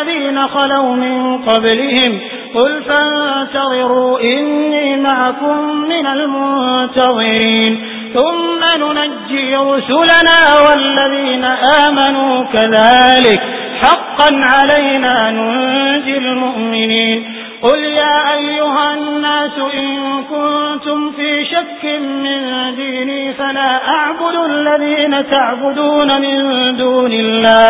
الذين خلوا من قبلهم قل فانتظروا إني معكم من المنتظرين ثم ننجي رسلنا والذين آمنوا كذلك حقا علينا ننجي المؤمنين قل يا أيها الناس إن كنتم في شك من ديني فلا أعبد الذين تعبدون من دون الله